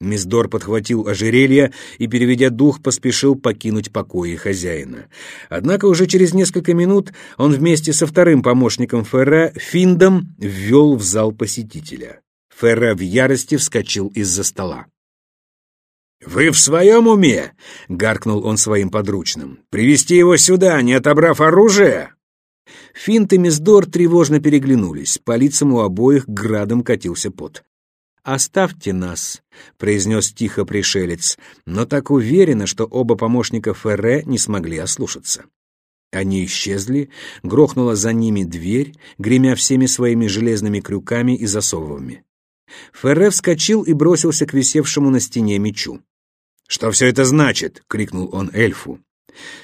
Миздор подхватил ожерелье и, переведя дух, поспешил покинуть покои хозяина. Однако уже через несколько минут он вместе со вторым помощником Ферре, Финдом, ввел в зал посетителя. Ферре в ярости вскочил из-за стола. «Вы в своем уме?» — гаркнул он своим подручным. «Привести его сюда, не отобрав оружие?» Финт и Миздор тревожно переглянулись. По лицам у обоих градом катился пот. «Оставьте нас», — произнес тихо пришелец, но так уверенно, что оба помощника Ферре не смогли ослушаться. Они исчезли, грохнула за ними дверь, гремя всеми своими железными крюками и засовами. Ферре вскочил и бросился к висевшему на стене мечу. «Что все это значит?» — крикнул он эльфу.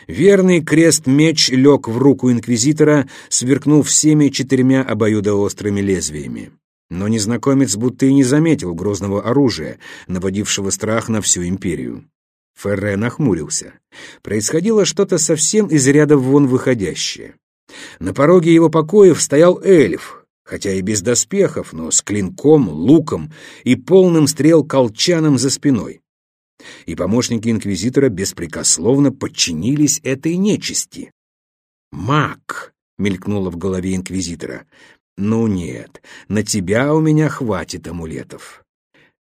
Верный крест-меч лег в руку инквизитора, сверкнув всеми четырьмя обоюдоострыми лезвиями. Но незнакомец будто и не заметил грозного оружия, наводившего страх на всю империю. Ферре нахмурился. Происходило что-то совсем из ряда вон выходящее. На пороге его покоев стоял эльф, хотя и без доспехов, но с клинком, луком и полным стрел колчаном за спиной. И помощники инквизитора беспрекословно подчинились этой нечисти. «Маг!» — мелькнуло в голове инквизитора. «Ну нет, на тебя у меня хватит амулетов».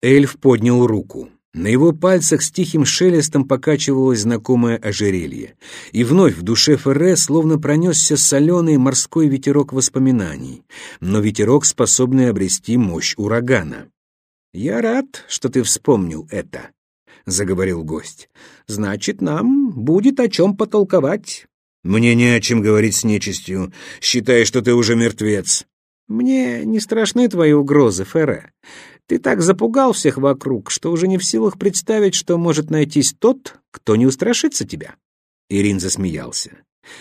Эльф поднял руку. На его пальцах с тихим шелестом покачивалось знакомое ожерелье. И вновь в душе Ферре словно пронесся соленый морской ветерок воспоминаний, но ветерок, способный обрести мощь урагана. «Я рад, что ты вспомнил это», — заговорил гость. «Значит, нам будет о чем потолковать». «Мне не о чем говорить с нечистью. Считай, что ты уже мертвец». «Мне не страшны твои угрозы, Ферре. Ты так запугал всех вокруг, что уже не в силах представить, что может найтись тот, кто не устрашится тебя». Ирин засмеялся.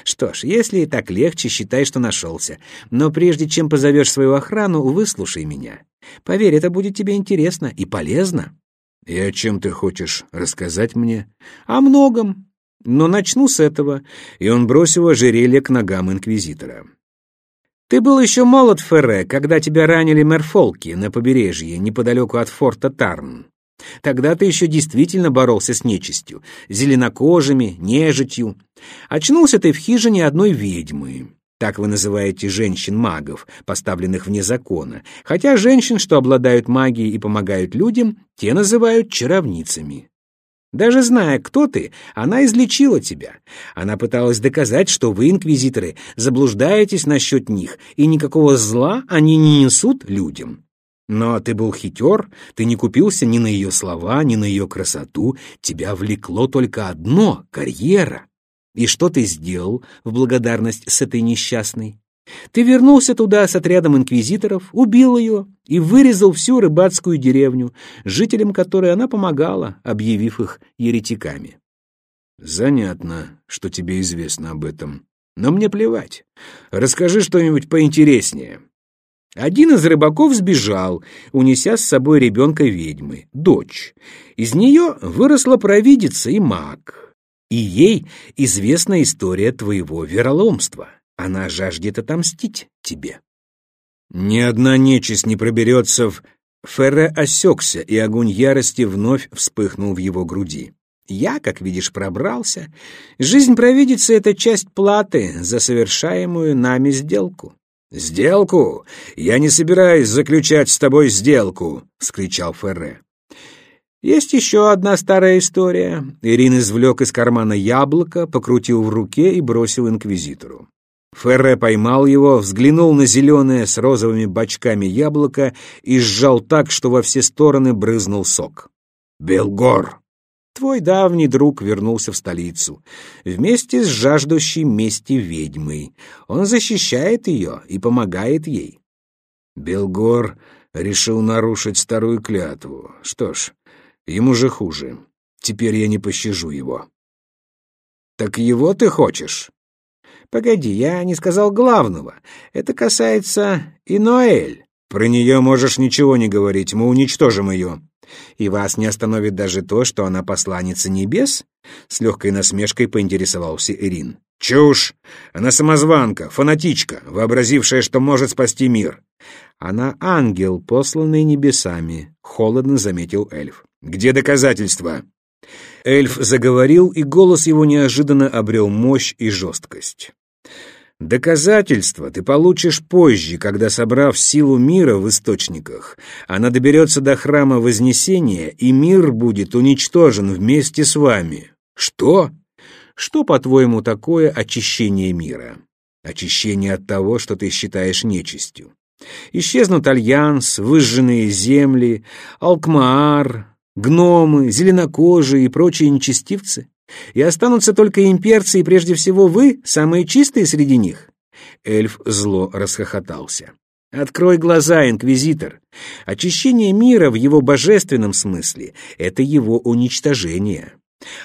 «Что ж, если и так легче, считай, что нашелся. Но прежде чем позовешь свою охрану, выслушай меня. Поверь, это будет тебе интересно и полезно». «И о чем ты хочешь рассказать мне?» «О многом. Но начну с этого». И он бросил ожерелье к ногам инквизитора. Ты был еще молод, Ферре, когда тебя ранили мерфолки на побережье, неподалеку от форта Тарн. Тогда ты еще действительно боролся с нечистью, зеленокожими, нежитью. Очнулся ты в хижине одной ведьмы. Так вы называете женщин-магов, поставленных вне закона. Хотя женщин, что обладают магией и помогают людям, те называют чаровницами. Даже зная, кто ты, она излечила тебя. Она пыталась доказать, что вы, инквизиторы, заблуждаетесь насчет них, и никакого зла они не несут людям. Но ты был хитер, ты не купился ни на ее слова, ни на ее красоту, тебя влекло только одно — карьера. И что ты сделал в благодарность с этой несчастной? Ты вернулся туда с отрядом инквизиторов, убил ее и вырезал всю рыбацкую деревню, жителям которой она помогала, объявив их еретиками. Занятно, что тебе известно об этом. Но мне плевать. Расскажи что-нибудь поинтереснее. Один из рыбаков сбежал, унеся с собой ребенка ведьмы, дочь. Из нее выросла провидица и маг. И ей известна история твоего вероломства. Она жаждет отомстить тебе. Ни одна нечисть не проберется в... Ферре осекся, и огонь ярости вновь вспыхнул в его груди. Я, как видишь, пробрался. Жизнь провидицы — это часть платы за совершаемую нами сделку. «Сделку? Я не собираюсь заключать с тобой сделку!» — вскричал Ферре. Есть еще одна старая история. Ирин извлек из кармана яблоко, покрутил в руке и бросил инквизитору. Ферре поймал его, взглянул на зеленое с розовыми бочками яблоко и сжал так, что во все стороны брызнул сок. «Белгор!» Твой давний друг вернулся в столицу вместе с жаждущей мести ведьмой. Он защищает ее и помогает ей. Белгор решил нарушить старую клятву. Что ж, ему же хуже. Теперь я не пощажу его. Так его ты хочешь? Погоди, я не сказал главного. Это касается и Ноэль. Про нее можешь ничего не говорить, мы уничтожим ее. И вас не остановит даже то, что она посланница небес? С легкой насмешкой поинтересовался Ирин. Чушь! Она самозванка, фанатичка, вообразившая, что может спасти мир. Она ангел, посланный небесами, холодно заметил эльф. Где доказательства? Эльф заговорил, и голос его неожиданно обрел мощь и жесткость. Доказательства ты получишь позже, когда, собрав силу мира в источниках, она доберется до храма Вознесения, и мир будет уничтожен вместе с вами. Что? Что, по-твоему, такое очищение мира? Очищение от того, что ты считаешь нечистью. Исчезнут альянс, выжженные земли, алкмаар, гномы, зеленокожие и прочие нечестивцы и останутся только имперцы, и прежде всего вы, самые чистые среди них». Эльф зло расхохотался. «Открой глаза, инквизитор. Очищение мира в его божественном смысле — это его уничтожение.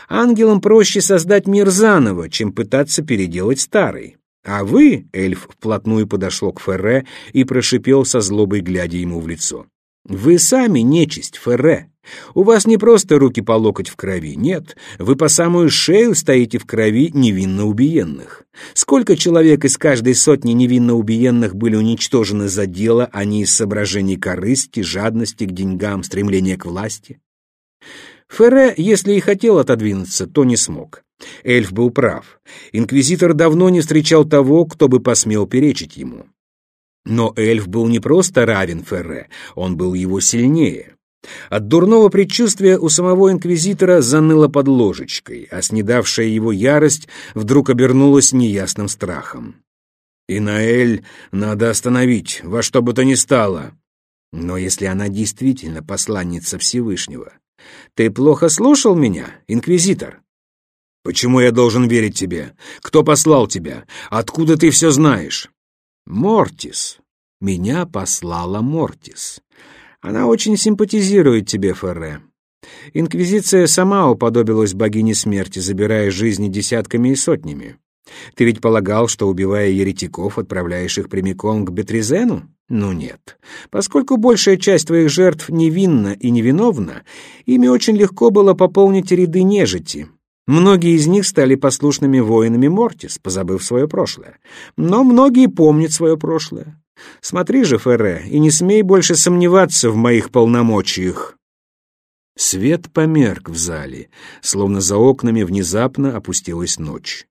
Ангелам проще создать мир заново, чем пытаться переделать старый. А вы, эльф вплотную подошел к Ферре и прошипел со злобой, глядя ему в лицо. Вы сами нечисть, Ферре. У вас не просто руки по локоть в крови, нет, вы по самую шею стоите в крови невинно убиенных. Сколько человек из каждой сотни невинно убиенных были уничтожены за дело, а не из соображений корысти, жадности к деньгам, стремления к власти? Ферре, если и хотел отодвинуться, то не смог. Эльф был прав. Инквизитор давно не встречал того, кто бы посмел перечить ему. Но эльф был не просто равен Ферре, он был его сильнее. От дурного предчувствия у самого инквизитора заныло под ложечкой, а снедавшая его ярость вдруг обернулась неясным страхом. «Инаэль надо остановить, во что бы то ни стало. Но если она действительно посланница Всевышнего, ты плохо слушал меня, инквизитор?» «Почему я должен верить тебе? Кто послал тебя? Откуда ты все знаешь?» «Мортис. Меня послала Мортис. Она очень симпатизирует тебе, Ферре. Инквизиция сама уподобилась богине смерти, забирая жизни десятками и сотнями. Ты ведь полагал, что, убивая еретиков, отправляешь их прямиком к Бетризену? Ну нет. Поскольку большая часть твоих жертв невинна и невиновна, ими очень легко было пополнить ряды нежити. Многие из них стали послушными воинами Мортис, позабыв свое прошлое. Но многие помнят свое прошлое. Смотри же, Ферре, и не смей больше сомневаться в моих полномочиях. Свет померк в зале, словно за окнами внезапно опустилась ночь.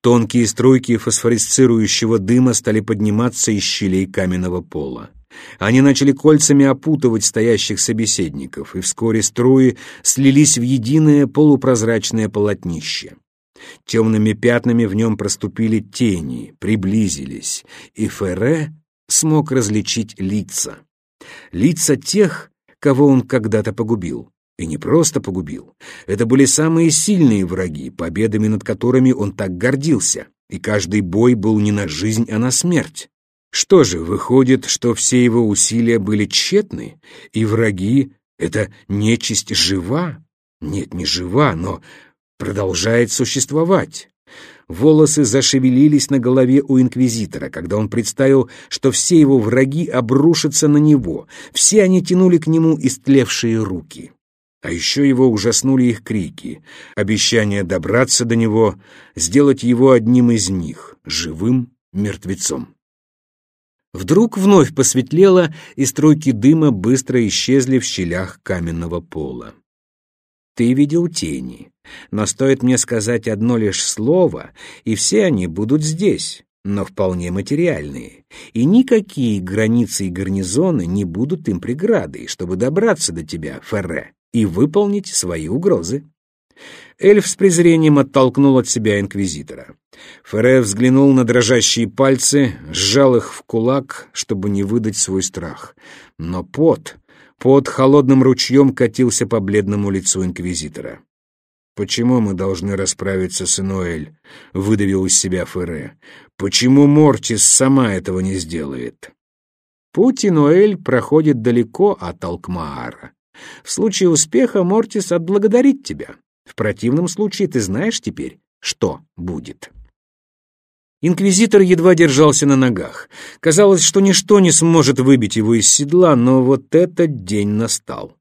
Тонкие струйки фосфорисцирующего дыма стали подниматься из щелей каменного пола. Они начали кольцами опутывать стоящих собеседников, и вскоре струи слились в единое полупрозрачное полотнище. Темными пятнами в нем проступили тени, приблизились, и Ферре смог различить лица. Лица тех, кого он когда-то погубил. И не просто погубил. Это были самые сильные враги, победами над которыми он так гордился. И каждый бой был не на жизнь, а на смерть. Что же, выходит, что все его усилия были тщетны, и враги — это нечисть жива? Нет, не жива, но продолжает существовать. Волосы зашевелились на голове у инквизитора, когда он представил, что все его враги обрушатся на него, все они тянули к нему истлевшие руки. А еще его ужаснули их крики, обещание добраться до него, сделать его одним из них, живым мертвецом. Вдруг вновь посветлело, и струйки дыма быстро исчезли в щелях каменного пола. Ты видел тени, но стоит мне сказать одно лишь слово, и все они будут здесь, но вполне материальные, и никакие границы и гарнизоны не будут им преградой, чтобы добраться до тебя, Ферре, и выполнить свои угрозы. Эльф с презрением оттолкнул от себя инквизитора. Ферре взглянул на дрожащие пальцы, сжал их в кулак, чтобы не выдать свой страх. Но пот, пот холодным ручьем катился по бледному лицу инквизитора. «Почему мы должны расправиться с Инуэль?» — выдавил из себя Ферре. «Почему Мортис сама этого не сделает?» Путь Инуэль проходит далеко от Алкмаара. В случае успеха Мортис отблагодарит тебя. В противном случае ты знаешь теперь, что будет. Инквизитор едва держался на ногах. Казалось, что ничто не сможет выбить его из седла, но вот этот день настал.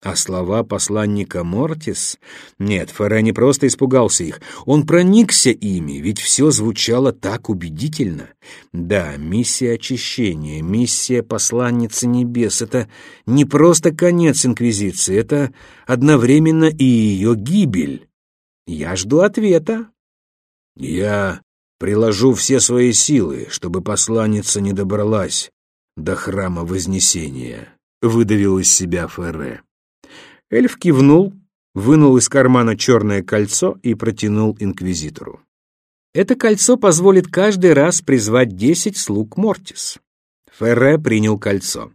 А слова посланника Мортис? Нет, Ферре не просто испугался их, он проникся ими, ведь все звучало так убедительно. Да, миссия очищения, миссия посланницы небес — это не просто конец Инквизиции, это одновременно и ее гибель. Я жду ответа. Я приложу все свои силы, чтобы посланница не добралась до храма Вознесения, — выдавил из себя Ферре. Эльф кивнул, вынул из кармана черное кольцо и протянул инквизитору. Это кольцо позволит каждый раз призвать десять слуг Мортис. Ферре принял кольцо.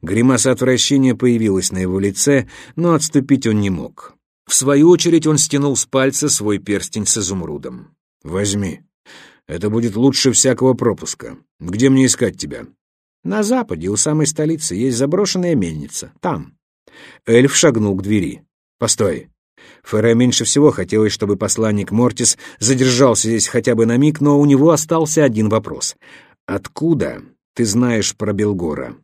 Гримаса отвращения появилась на его лице, но отступить он не мог. В свою очередь он стянул с пальца свой перстень с изумрудом. «Возьми. Это будет лучше всякого пропуска. Где мне искать тебя?» «На западе, у самой столицы, есть заброшенная мельница. Там». Эльф шагнул к двери. «Постой!» Ферре меньше всего хотелось, чтобы посланник Мортис задержался здесь хотя бы на миг, но у него остался один вопрос. «Откуда ты знаешь про Белгора?»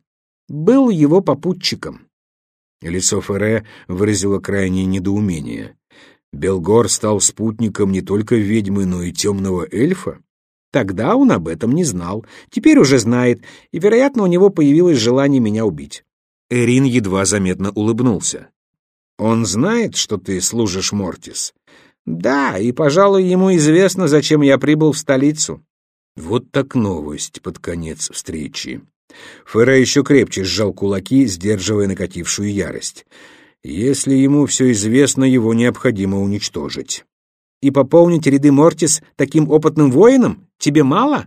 «Был его попутчиком». Лицо Ферре выразило крайнее недоумение. Белгор стал спутником не только ведьмы, но и темного эльфа? Тогда он об этом не знал, теперь уже знает, и, вероятно, у него появилось желание меня убить. Эрин едва заметно улыбнулся. «Он знает, что ты служишь Мортис?» «Да, и, пожалуй, ему известно, зачем я прибыл в столицу». Вот так новость под конец встречи. Ферре еще крепче сжал кулаки, сдерживая накатившую ярость. Если ему все известно, его необходимо уничтожить. «И пополнить ряды Мортис таким опытным воином? Тебе мало?»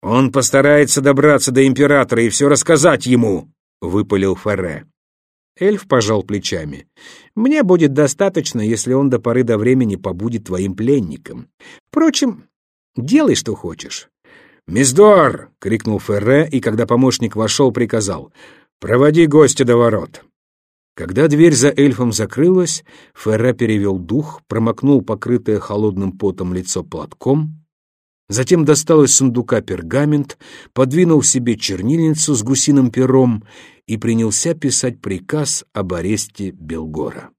«Он постарается добраться до Императора и все рассказать ему», выпалил Ферре. Эльф пожал плечами. «Мне будет достаточно, если он до поры до времени побудет твоим пленником. Впрочем, делай, что хочешь». «Миздор!» — крикнул Ферре, и когда помощник вошел, приказал. «Проводи гостя до ворот». Когда дверь за эльфом закрылась, Ферре перевел дух, промокнул покрытое холодным потом лицо платком Затем достал из сундука пергамент, подвинул себе чернильницу с гусиным пером и принялся писать приказ об аресте Белгора.